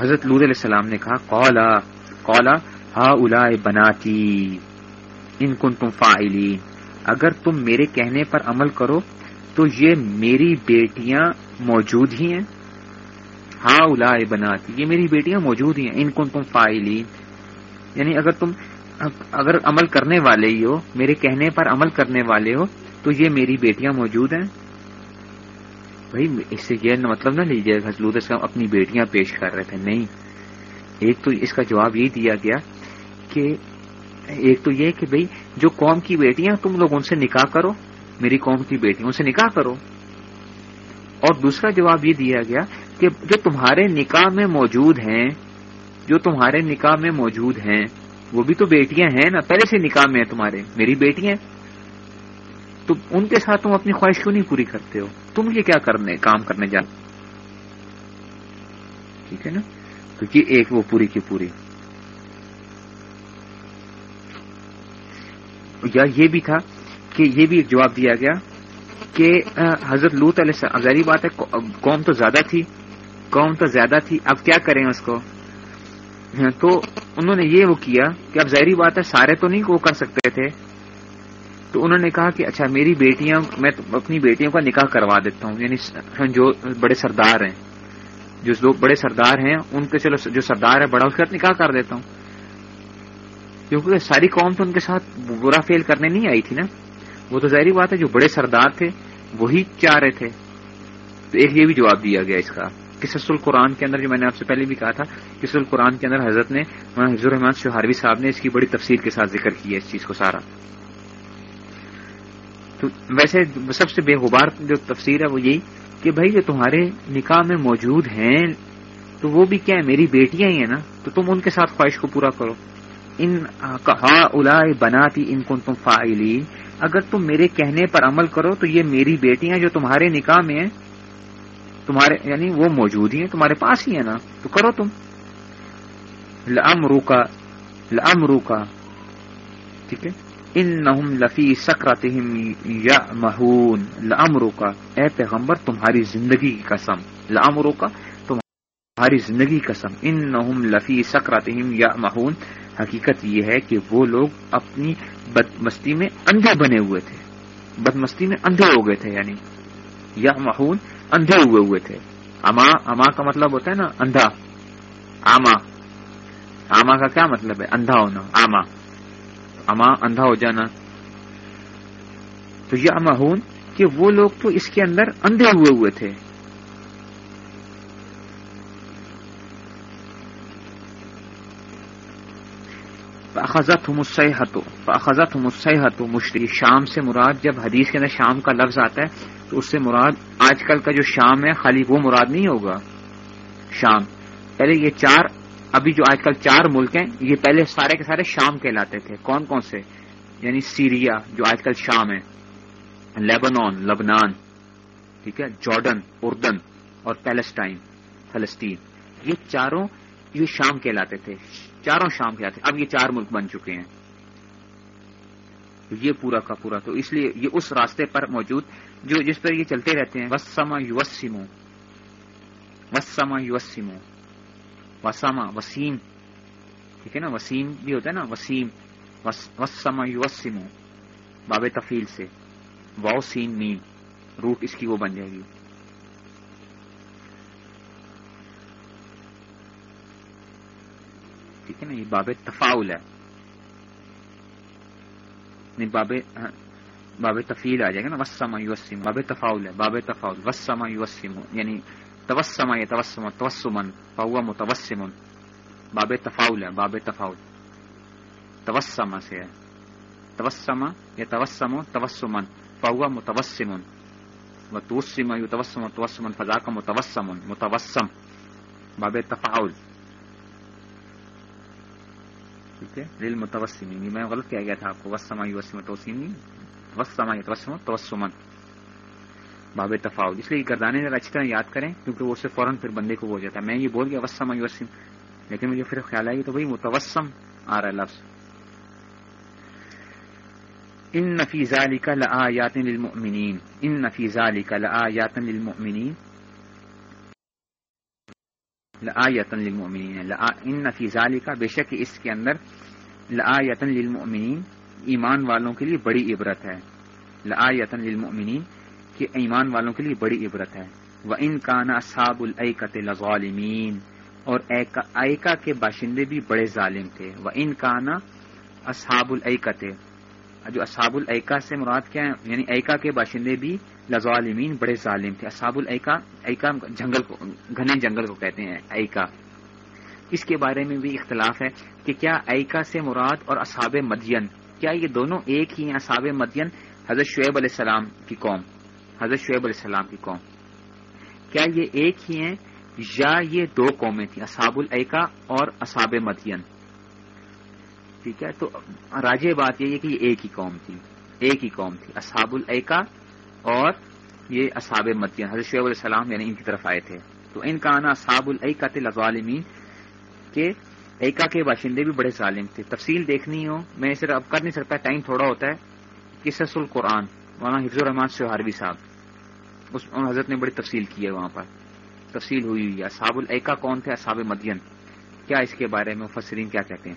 حضرت لود علیہ السلام نے کہا کولا کولا ہا الا بناتی، ان کن تم فائلی اگر تم میرے کہنے پر عمل کرو، تو یہ میری بیٹیاں موجود ہی ہیں۔ ہاں الا بناتی، یہ میری بیٹیاں موجود ہیں، ان کن تم فائلی یعنی اگر تم اگر عمل کرنے والے ہی ہو، میرے کہنے پر عمل کرنے والے ہو، تو یہ میری بیٹیاں موجود ہیں؟ بھائی، اس سے یہ مطلب نہ لیجیے حضلود اسلام اپنی بیٹیاں پیش کر رہے تھے۔ نہیں، ایک تو اس کا جواب یہ دیا گیا کہ، ایک تو یہ کہ بھئی جو قوم کی بیٹیاں، تم لوگ ان سے نکاح کرو، میری قوم کی بیٹی ان سے نکاح کرو۔ اور دوسرا جواب یہ دیا گیا کہ جو تمہارے نکاح میں موجود ہیں، جو تمہارے نکاح میں موجود ہیں، وہ بھی تو بیٹیاں ہیں نا، پہلے سے نکاح میں تمہارے، میری بیٹیاں تو ان کے ساتھ تم اپنی خواہش کیوں نہیں پوری کرتے ہو؟ تم یہ کیا کرنے، کام کرنے جا ٹھیک ہے نا؟ تو یہ ایک وہ پوری کی پوری۔ یا یہ بھی تھا کہ یہ بھی ایک جواب دیا گیا کہ حضرت لوت علیہ ظاہری بات ہے، قوم تو زیادہ تھی۔ قوم تو زیادہ تھی، اب کیا کریں اس کو؟ ہاں، تو انہوں نے یہ وہ کیا کہ اب ظاہری بات ہے، سارے تو نہیں وہ کر سکتے تھے۔ تو انہوں نے کہا کہ اچھا میری بیٹیاں، میں اپنی بیٹیوں کا نکاح کروا دیتا ہوں یعنی ہاں، جو بڑے سردار ہیں۔ جو لوگ بڑے سردار ہیں، ان کے چلو، جو سردار ہے، بڑا، اس کا نکاح کر دیتا ہوں۔ کیونکہ ساری قوم تو ان کے ساتھ برا فیل کرنے نہیں آئی تھی نا۔ وہ تو ظاہری بات ہے، جو بڑے سردار تھے، وہی چاہ رہے تھے۔ تو ایک یہ بھی جواب دیا گیا اس کا۔ کسس القرآن کے اندر جو میں نے آپ سے پہلے بھی کہا تھا کس القرآن کے اندر حضرت نے حضور الرحمان شہاروی صاحب نے اس کی بڑی تفصیل کے ساتھ ذکر کیا اس چیز کو سارا۔ تو ویسے سب سے بے غبار جو تفسیر ہے وہ یہی کہ بھائی جو تمہارے نکاح میں موجود ہیں، تو وہ بھی کیا ہے، میری بیٹیاں ہی ہیں نا، تو تم ان کے ساتھ خواہش کو پورا کرو۔ ان کہا الا بناتی ان کو تم فائلی اگر تم میرے کہنے پر عمل کرو تو یہ میری بیٹیاں جو تمہارے نکاح میں ہیں تمہارے یعنی وہ موجود ہی ہیں، تمہارے پاس ہی ہیں نا۔ تو کرو تم۔ لم روکا لم روکا ٹھیک ہے؟ ان نہم لفی سکرات یا مہون لم روکا اے پیغمبر، تمہاری زندگی کی قسم۔ لم روکا تمہاری زندگی کی قسم۔ ان نہم لفی سکرات یا مہون حقیقت یہ ہے کہ وہ لوگ اپنی بدمستی میں اندھے بنے ہوئے تھے۔ بدمستی میں اندھے ہو گئے تھے یعنی۔ یا مہون اندھے ہوئے ہوئے تھے۔ اما اما کا مطلب ہوتا ہے نا، اندھا۔ آما آما کا کیا مطلب ہے؟ اندھا ہونا۔ آما اما، اندھا ہو جانا۔ تو یہ اماہون کہ وہ لوگ تو اس کے اندر اندھے ہوئے ہوئے تھے۔ اخذت مسحت اخذت مسحت مشتری شام سے مراد جب حدیث کے اندر شام کا لفظ آتا ہے، تو اس سے مراد آج کل کا جو شام ہے، خالی وہ مراد نہیں ہوگا، شام. پہلے یہ چار، ابھی جو آج کل چار ملک ہیں، یہ پہلے سارے کے سارے شام کہلاتے تھے. کون کون سے؟ یعنی سیریا، جو آج کل شام ہے. لیبنان، لبنان. ٹھیک ہے؟ جارڈن، اردن اور پیلسٹائن فلسطین. یہ چاروں یہ شام کہلاتے تھے. چاروں شام کہلاتے اب یہ چار ملک بن چکے ہیں۔ یہ پورا کا پورا تو اس لیے یہ اس راستے پر موجود جو جس پر یہ چلتے رہتے ہیں۔ وسما یوسمو وسما یوسمو وسما وسیم ٹھیک ہے نا؟ وسیم بھی ہوتا ہے نا؟ وسیم۔ وسما یوسمو باب تفیل سے۔ واؤ سین نیم روٹ اس کی وہ بن جائے گی ٹھیک ہے نا یہ باب تفاول ہے۔ باب ہاں، باب تفیل آ جائے گا نا۔ وسما یوسم باب تفاول ہے، باب تفاول وسما یوسم یعنی توسما یا توسم توسمن فہو متوسم۔ باب تفاول ہے، باب تفاول توسما سے ہے۔ توسما یا توسم توسمن فہو متوسم۔ و توسم یو توسم توسمن فضا کا متوسم متوسم۔ باب تفاول ٹھیک ہے ریل متوسمی میں غلط کیا گیا تھا آپ کو۔ وسما یوسم توسیمی وسما توسم توسمن باب تفاؤ اس لیے گردانے ذرا اچھی طرح یاد کریں، کیونکہ وہ اس سے فوراً پھر بندے کو ہو جاتا ہے۔ میں یہ بول گیا وسما یوسم لیکن مجھے پھر خیال آئے گا تو بھائی متوسم آ رہا ہے لفظ۔ ان نفیز علی کا لآیات للمؤمنین ان نفیز علی کا لآیات للمؤمنین لآیتن للمؤمنین ان نفیز علی کا بے شک اس کے اندر لآیتن للمؤمنین، ایمان والوں کے لیے بڑی عبرت ہے۔ لآیتن للمؤمنین، کہ ایمان والوں کے لیے بڑی عبرت ہے۔ وہ ان کا نا صاب العقت لغالمین اور ایکا کے باشندے بھی بڑے ظالم تھے۔ وہ ان کا نا اصحاب العقت جو اصحاب العقا سے مراد کیا ہے؟ یعنی ایکا کے باشندے بھی لظالمین، بڑے ظالم تھے۔ اصحاب العقا ایکا جنگل کو گھنے جنگل کو کہتے ہیں، ایکا۔ اس کے بارے میں بھی اختلاف ہے کہ کیا ایکا سے مراد اور اصحاب مدین، کیا یہ دونوں ایک ہی ہیں اصحاب مدین؟ حضرت شعیب علیہ السلام کی قوم۔ حضرت شعیب علیہ السلام کی قوم۔ کیا یہ ایک ہی ہیں؟ یا یہ دو قومیں تھیں، اصحاب العکا اور اصحاب مدین۔ ٹھیک ہے، تو راج بات یہ ہے کہ یہ ایک ہی قوم تھی۔ ایک ہی قوم تھی، اصحاب العکا اور یہ اصحاب مدین۔ حضرت شعیب علیہ السلام یعنی ان کی طرف آئے تھے۔ تو ان کا آنا اصحاب العکا تلظالمین کے ایکا کے باشندے بھی بڑے ظالم تھے۔ تفصیل دیکھنی ہو، میں صرف اب کر نہیں سکتا، ٹائم تھوڑا ہوتا ہے۔ قصص القرآن، مولانا حفظ الرحمان سہاروی صاحب۔ اس حضرت نے بڑی تفصیل کی ہے وہاں پر۔ تفصیل ہوئی ہوئی اصحاب العکا کون تھے؟ اصحاب مدین۔ کیا اس کے بارے میں مفسرین کیا کہتے ہیں؟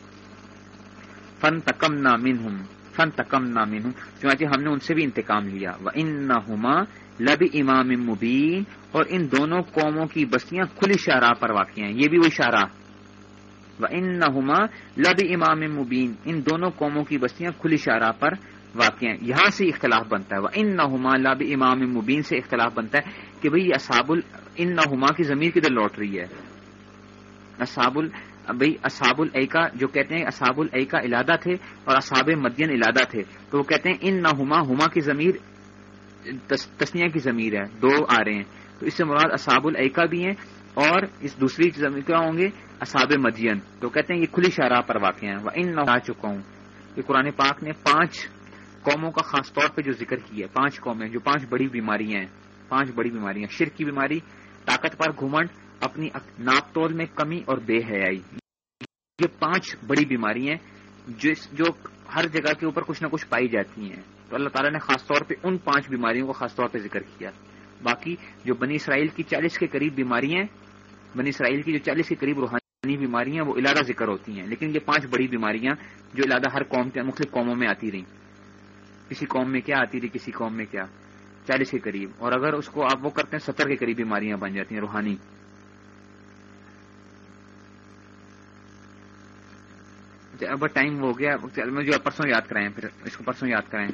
فن تکم نامن ہوں فن تکم نامن ہوں چنانچہ ہم نے ان سے بھی انتقام لیا۔ وہ ان نہ لب امام مبین اور ان دونوں قوموں کی بستیاں کھلی شاہراہ پر واقع ہیں۔ یہ بھی وہ شاہراہ۔ و ان نہ لب امام مبین ان دونوں قوموں کی بستیاں کھلی شاہراہ پر واقع ہیں۔ یہاں سے اختلاف بنتا ہے۔ وہ ان نہ لب امام مبین سے اختلاف بنتا ہے کہ بھئی اصاب ان نہ کی زمین کدھر لوٹ رہی ہے؟ اصاب بھائی اصاب العکا جو کہتے ہیں اصاب العکا علادہ تھے اور اصاب مدین علادہ تھے۔ تو وہ کہتے ہیں ان نہ ہما کی زمیر تسنیا کی ضمیر ہے۔ دو آ رہے ہیں۔ تو اس سے مراد اصاب العکا بھی ہیں اور اس دوسری زمین کیا ہوں گے؟ اصاب مدین۔ تو کہتے ہیں یہ کھلی شاہراہ پر واقع ہیں۔ وہ ان نہ چکا ہوں یہ قرآن پاک نے پانچ قوموں کا خاص طور پہ جو ذکر کیا ہے، پانچ قومیں جو پانچ بڑی بیماریاں ہیں، پانچ بڑی بیماریاں۔ شرک کی بیماری، طاقت پر گھمنڈ، اپنی ناپ تول میں کمی اور بے حیائی۔ یہ پانچ بڑی بیماری ہیں جو ہر جگہ کے اوپر کچھ نہ کچھ پائی جاتی ہیں۔ تو اللہ تعالیٰ نے خاص طور پہ ان پانچ بیماریوں کو خاص طور پہ ذکر کیا۔ باقی جو بنی اسرائیل کی چالیس کے قریب بیماریاں بنی اسرائیل کی جو چالیس کے قریب روحانی بیماریاں وہ علادہ ذکر ہوتی ہیں، لیکن یہ پانچ بڑی بیماریاں جو علادہ ہر قوم کے مختلف قوموں میں آتی رہیں۔ کسی قوم میں کیا آتی رہی، کسی قوم میں کیا؟ چالیس کے قریب۔ اور اگر اس کو آپ وہ کرتے ہیں، ستر کے قریب بیماریاں بن جاتی ہیں روحانی۔ اب ٹائم ہو گیا جو پرسوں یاد کرائیں، پھر اس کو پرسوں یاد کرائیں۔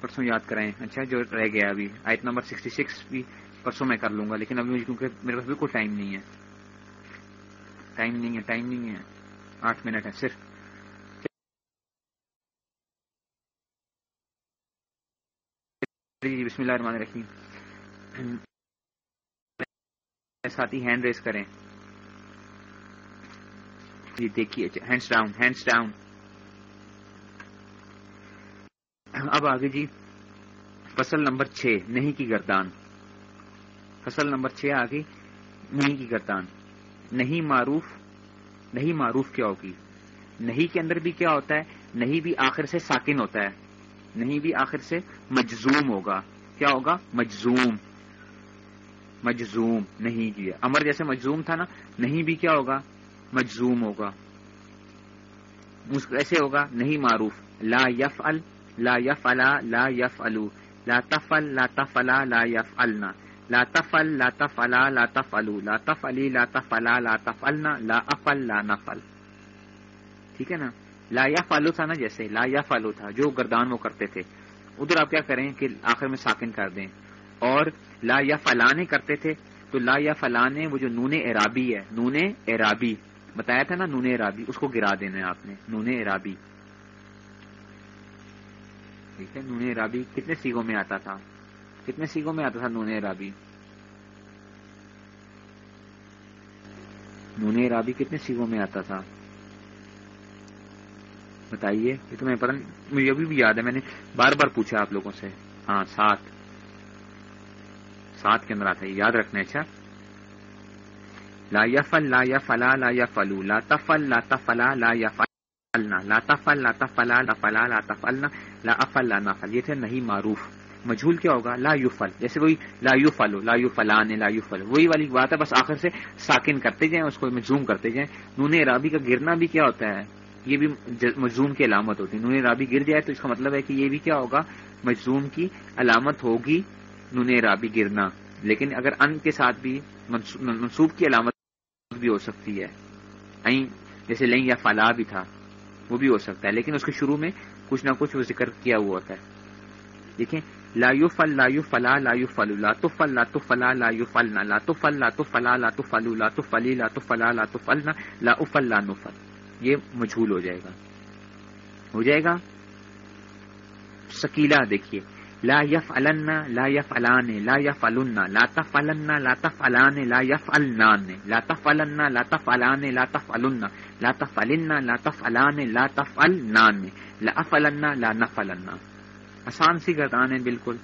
پرسوں یاد کرائیں۔ اچھا جو رہ گیا ابھی۔ آئٹ نمبر سکسٹی سکس بھی پرسوں میں کر لوں گا، لیکن ابھی کیونکہ میرے پاس بالکل ٹائم نہیں ہے۔ ٹائم نہیں ہے، ٹائم نہیں ہے۔ آٹھ منٹ ہے، صرف۔ بسم اللہ الرحمن الرحیم۔ ساتھی ہینڈ ریس کریں۔ جی دیکھیے ہینڈس ڈاؤن ہینڈس ڈاؤن۔ اب آگے جی فصل نمبر چھ، نہیں کی گردان۔ فصل نمبر چھ آگے نہیں کی گردان۔ نہیں معروف نہیں معروف کیا ہوگی؟ نہیں کے اندر بھی کیا ہوتا ہے؟ نہیں بھی آخر سے ساکن ہوتا ہے۔ نہیں بھی آخر سے مجزوم ہوگا۔ کیا ہوگا؟ مجزوم۔ مجزوم، نہیں جی۔ امر جیسے مجزوم تھا نا، نہیں بھی کیا ہوگا؟ مجزوم ہوگا۔ ایسے ہوگا، نہیں معروف۔ لا یف ال لا یف لا یف الو لا تفل لا تفلا لا یف النا لا تفل لا تفلا لا تف الو لا تف علی لا تفلا لا تف النا لا افل لا نفل ٹھیک ہے نا؟ لا یا فالو تھا نا جیسے، لا یا فالو تھا، جو گردان وہ کرتے تھے۔ ادھر آپ کیا کریں کہ آخر میں ساکن کر دیں۔ اور لا یا فلانے کرتے تھے، تو لا یا فلانے وہ جو نون ارابی ہے، نون ارابی بتایا تھا نا نون ارابی اس کو گرا دینا ہے آپ نے، نون ارابی ٹھیک ہے، نون ارابی کتنے سیگوں میں آتا تھا؟ کتنے سیگوں میں آتا تھا نون ارابی نون ارابی کتنے سیگوں میں آتا تھا؟ بتائیے، یہ تو میں پتا مجھے ابھی بھی یاد ہے، میں نے بار بار پوچھا آپ لوگوں سے۔ ہاں سات۔ سات کے اندر آتا ہے یاد رکھنا اچھا؟ لا یفل، لا یفلا، لا یفلو، لا تفل، لا تفلا، لا یفلنا، لا تفل، لا تفلا، لا فلا لا تفلنا، لا افل۔ لا نفل یہ تھے نہیں معروف۔ مجھول کیا ہوگا؟ لا یو فل جیسے وہی لا یو فلو لا یو فلان لا یو فل وہی والی بات ہے، بس آخر سے ساکن کرتے جائیں، اس کو زوم کرتے جائیں۔ نون رابی کا گرنا بھی کیا ہوتا ہے؟ یہ بھی مجزوم کی علامت ہوتی ہے۔ نون رابی گر جائے تو اس کا مطلب ہے کہ یہ بھی کیا ہوگا؟ مجزوم کی علامت ہوگی نون رابی گرنا۔ لیکن اگر ان کے ساتھ بھی منصوب کی علامت بھی ہو سکتی ہے۔ جیسے لیں یا فلا بھی تھا، وہ بھی ہو سکتا ہے۔ لیکن اس کے شروع میں کچھ نہ کچھ وہ ذکر کیا ہوا ہوتا ہے۔ دیکھیں لا فل لا فلا لا فل لا تو فل لا تو فلا لا فلنا لا تو فل لا تو فلا لا تو فلو لا تو فلی لا تو فلا لا تو فلنا لا افل، لا نفل. یہ مجھول ہو جائے گا۔ ہو جائے گا؟ سکیلا دیکھیے۔ لا یف النا لا یف الان لا یف النا لا تف النا لا تف الان لا یف النان لا تف النا لا تف الان لا تف النا لا تف النا لا تف الان لا تف النان لا اف لا آسان سی گردان ہے بالکل۔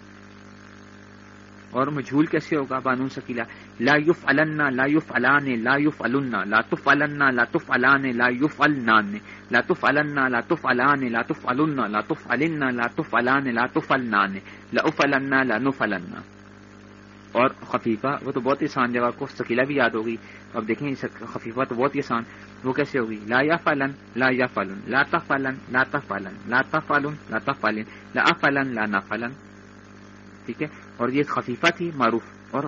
اور مجھول کیسے ہوگا بانون سکیلا لا یوف النا لا یوف الان لا یوف النا لاتف النا لاتف الان لا یوف النان لاتف النا لاتف الان لاتف النا لاتف النا لاتف الان لاتف النان لا اف النا لا النا اور خفیفہ، وہ تو بہت ہی آسان جگہ کو سکیلا بھی یاد ہوگی اب دیکھیں خفیفہ تو بہت ہی آسان، وہ کیسے ہوگی؟ لا یا فلن لا یا فلن لا تفلن لا تفلن لا تفلن لا تفلن لا افلن لا نفلن ٹھیک ہے؟ اور یہ خفیفہ تھی، معروف، اور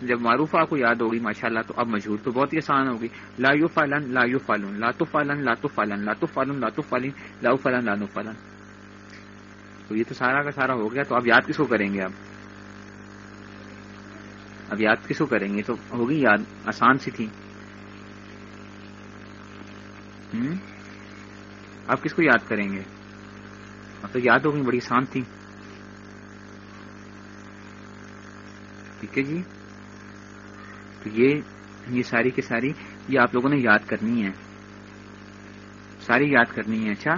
جب معروف آپ کو یاد ہوگی ماشاء اللہ تو اب مشہور تو بہت ہی آسان ہوگی، لا یو فلن لا یو فلن لا تو فلن لا تو فلن لا تو فلن لا تو فلن لا فلن لا نو تو یہ تو سارا کا سارا ہو گیا، تو اب یاد کس کو کریں گے اب اب یاد کس کو کریں گے؟ تو ہوگی یاد، آسان سی تھی۔ آپ کس کو یاد کریں گے؟ اب تو یاد ہوگی، بڑی آسان تھی۔ ٹھیک ہے جی؟ تو یہ یہ ساری کی ساری، یہ آپ لوگوں نے یاد کرنی ہے۔ ساری یاد کرنی ہے اچھا؟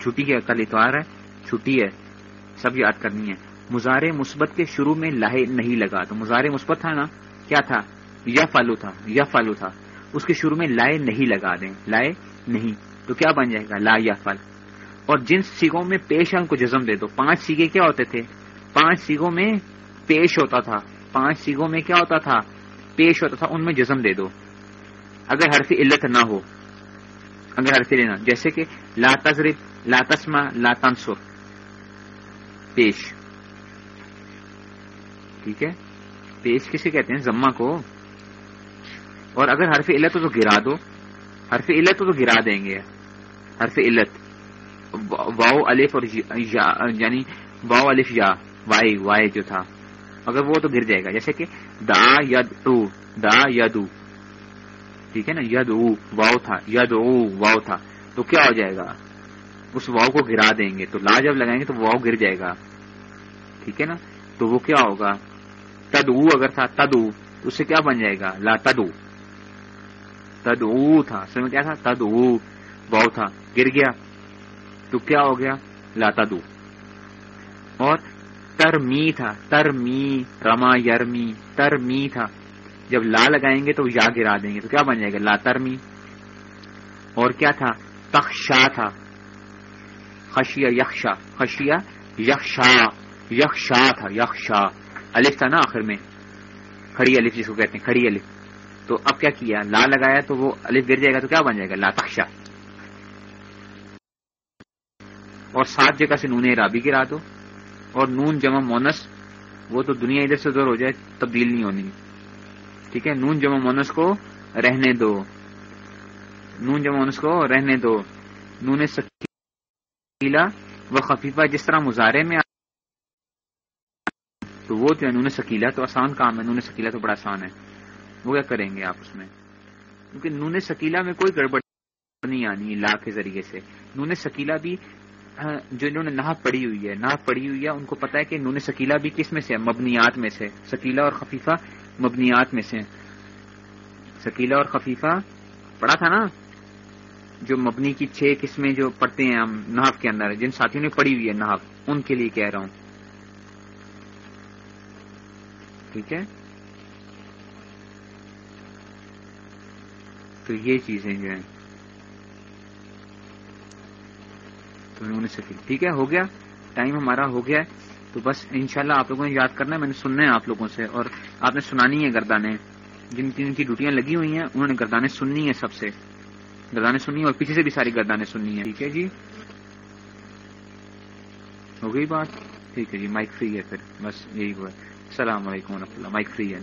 چھٹی کے کل اتوار ہے، چھٹی ہے، سب یاد کرنی ہے۔ مزارے مثبت کے شروع میں لاہے نہیں لگا۔ تو مزارے مثبت تھا نا؟ کیا تھا؟ یا فالو تھا، یا فالو تھا۔ اس کے شروع میں لائے نہیں لگا دیں لائے نہیں۔ تو کیا بن جائے گا؟ لا یا فل اور جن سیگوں میں پیش ہے ان کو جزم دے دو۔ پانچ سیگے کیا ہوتے تھے؟ پانچ سیگوں میں پیش ہوتا تھا۔ پانچ سیگوں میں کیا ہوتا تھا؟ پیش ہوتا تھا، ان میں جزم دے دو۔ اگر حرف علت نہ ہو، اگر حرف لینا جیسے کہ لا تذرب لا تسما لا تنسر پیش۔ ٹھیک ہے؟ پیش کسے کہتے ہیں؟ زما کو۔ اور اگر حرف علت ہو تو گرا دو۔ حرف علت ہو تو گرا دیں گے۔ حرف علت۔ واؤ الف اور جی- یعنی واؤ الف یا، وائی وائی جو تھا۔ اگر وہ تو گر جائے گا۔ جیسے کہ دا ید او، دا ید ٹھیک ہے نا؟ ید او، واؤ تھا۔ ید او، واؤ تھا۔ تو کیا ہو جائے گا؟ اس واؤ کو گرا دیں گے۔ تو لا جب لگائیں گے تو واؤ گر جائے گا۔ ٹھیک ہے نا؟ تو وہ کیا ہوگا؟ تد اگر تھا تد اس سے کیا بن جائے گا؟ لا تد او تد او تھا۔ اس میں کیا تھا؟ تد واؤ تھا۔ گر گیا۔ تو کیا ہو گیا؟ لا تد او اور ترمی تھا۔ ترمی، رما یرمی، ترمی تھا۔ جب لا لگائیں گے تو یا گرا دیں گے۔ تو کیا بن جائے گا؟ لا ترمی۔ اور کیا تھا؟ تخشا تھا۔ خشیا یکشا خشیا یکشا یکشا تھا۔ یکشا الف تھا نا آخر میں۔ کھڑی الف جس کو کہتے ہیں، کھڑی الف۔ تو اب کیا کیا؟ لا لگایا تو وہ الف گر جائے گا تو کیا بن جائے گا؟ لا تخشا۔ اور سات جگہ سے نونے رابی گرا دو۔ اور نون جمع مونس، وہ تو دنیا ادھر سے ادھر ہو جائے، تبدیل نہیں ہونی۔ ٹھیک ہے؟ نون جمع مونس کو رہنے دو۔ نون جمع مونس کو رہنے دو۔ نون سکیلا و خفیفہ جس طرح مظاہرے میں تو وہ جو یعنی ہے نون سکیلا تو آسان کام ہے، نون سکیلا تو بڑا آسان ہے۔ وہ کیا کریں گے آپ اس میں؟ کیونکہ نون سکیلا میں کوئی گڑبڑ نہیں آنی لا کے ذریعے سے۔ نون سکیلا بھی ہاں، جو انہوں نے نہا پڑی ہوئی ہے نہا پڑی ہوئی ہے، ان کو پتا ہے کہ نون سکیلا بھی کس میں سے مبنیات میں سے۔ سکیلا اور خفیفہ مبنیات میں سے سکیلا اور خفیفہ، پڑھا تھا نا؟ جو مبنی کی چھ قسمیں جو پڑھتے ہیں ہم نحف کے اندر، جن ساتھیوں نے پڑھی ہوئی ہے نحف ان کے لیے کہہ رہا ہوں۔ ٹھیک ہے؟ تو یہ چیزیں جو ہیں، تو انہوں نے سکھی ٹھیک ہے، ہو گیا۔ ٹائم ہمارا ہو گیا ہے۔ تو بس انشاءاللہ آپ لوگوں نے یاد کرنا ہے، میں نے سننا ہے آپ لوگوں سے اور آپ نے سنانی ہے گردانے جن کی جن کی ڈیوٹیاں لگی ہوئی ہیں، انہوں نے گردانے سننی ہے سب سے۔ گردانے سننی ہے اور پیچھے سے بھی ساری گردانے سننی ہے ٹھیک ہے جی؟ ہو گئی بات؟ ٹھیک ہے جی مائک فری ہے پھر۔ بس یہی ہوا۔ السلام علیکم و رحمۃ اللہ مائک فری ہے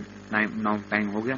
ٹائم ہو گیا۔